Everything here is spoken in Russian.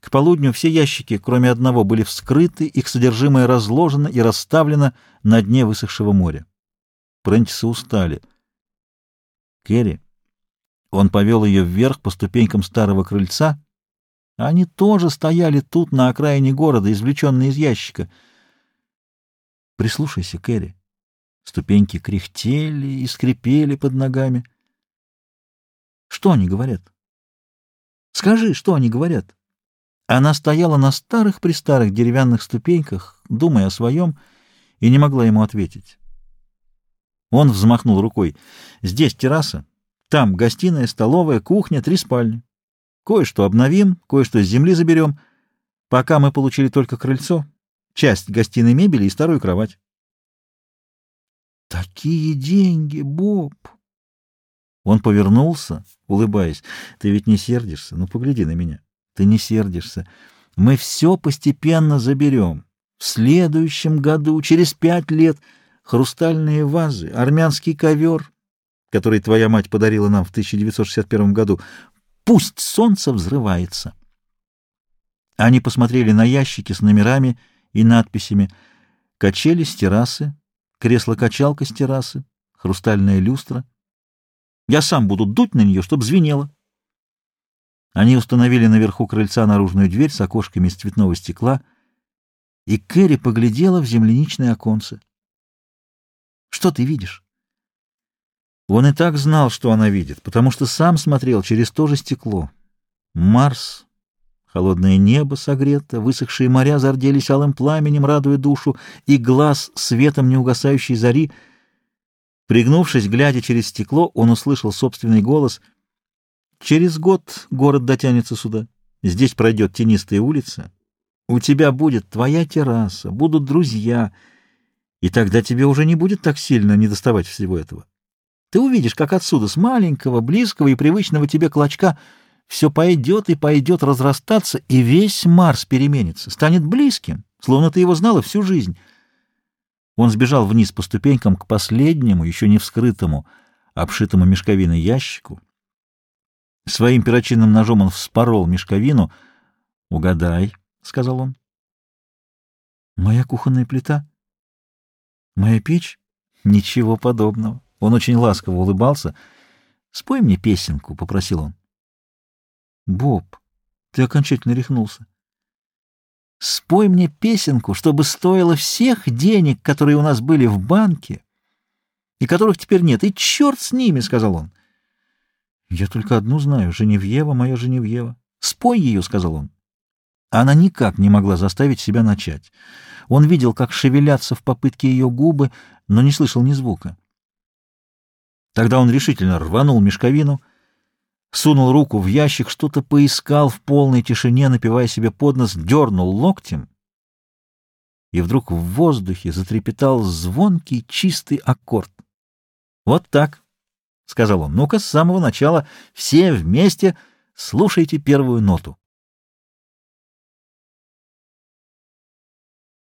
К полудню все ящики, кроме одного, были вскрыты, их содержимое разложено и расставлено на дне высохшего моря. Прентисы устали. Керри. Он повел ее вверх по ступенькам старого крыльца. Они тоже стояли тут, на окраине города, извлеченные из ящика. Прислушайся, Керри. Ступеньки кряхтели и скрипели под ногами. Что они говорят? Скажи, что они говорят? Она стояла на старых-престарых деревянных ступеньках, думая о своем, и не могла ему ответить. Он взмахнул рукой. «Здесь терраса, там гостиная, столовая, кухня, три спальни. Кое-что обновим, кое-что с земли заберем. Пока мы получили только крыльцо, часть гостиной мебели и старую кровать». «Такие деньги, Боб!» Он повернулся, улыбаясь. «Ты ведь не сердишься? Ну, погляди на меня. Ты не сердишься. Мы все постепенно заберем. В следующем году, через пять лет, хрустальные вазы, армянский ковер, который твоя мать подарила нам в 1961 году. Пусть солнце взрывается». Они посмотрели на ящики с номерами и надписями «Качели с террасы», «Кресло-качалка с террасы», «Хрустальная люстра». Я сам буду дуть на нее, чтобы звенело. Они установили наверху крыльца наружную дверь с окошками из цветного стекла, и Кэрри поглядела в земляничное оконце. «Что ты видишь?» Он и так знал, что она видит, потому что сам смотрел через то же стекло. Марс, холодное небо согрето, высохшие моря зарделись алым пламенем, радуя душу, и глаз светом неугасающей зари — Пригнувшись, глядя через стекло, он услышал собственный голос. «Через год город дотянется сюда. Здесь пройдет тенистая улица. У тебя будет твоя терраса, будут друзья, и тогда тебе уже не будет так сильно недоставать всего этого. Ты увидишь, как отсюда, с маленького, близкого и привычного тебе клочка, все пойдет и пойдет разрастаться, и весь Марс переменится, станет близким, словно ты его знала всю жизнь». Он сбежал вниз по ступенькам к последнему, еще не вскрытому, обшитому мешковиной ящику. Своим перочинным ножом он вспорол мешковину. «Угадай», — сказал он. «Моя кухонная плита? Моя печь? Ничего подобного». Он очень ласково улыбался. «Спой мне песенку», — попросил он. «Боб, ты окончательно рехнулся. Спой мне песенку, чтобы стоило всех денег, которые у нас были в банке, и которых теперь нет. И черт с ними, — сказал он. Я только одну знаю — Женевьева, моя Женевьева. Спой ее, — сказал он. Она никак не могла заставить себя начать. Он видел, как шевелятся в попытке ее губы, но не слышал ни звука. Тогда он решительно рванул мешковину — сунул руку в ящик, что-то поискал в полной тишине, напивая себе под нос, дернул локтем, и вдруг в воздухе затрепетал звонкий чистый аккорд. «Вот так», — сказал он, — «ну-ка с самого начала все вместе слушайте первую ноту».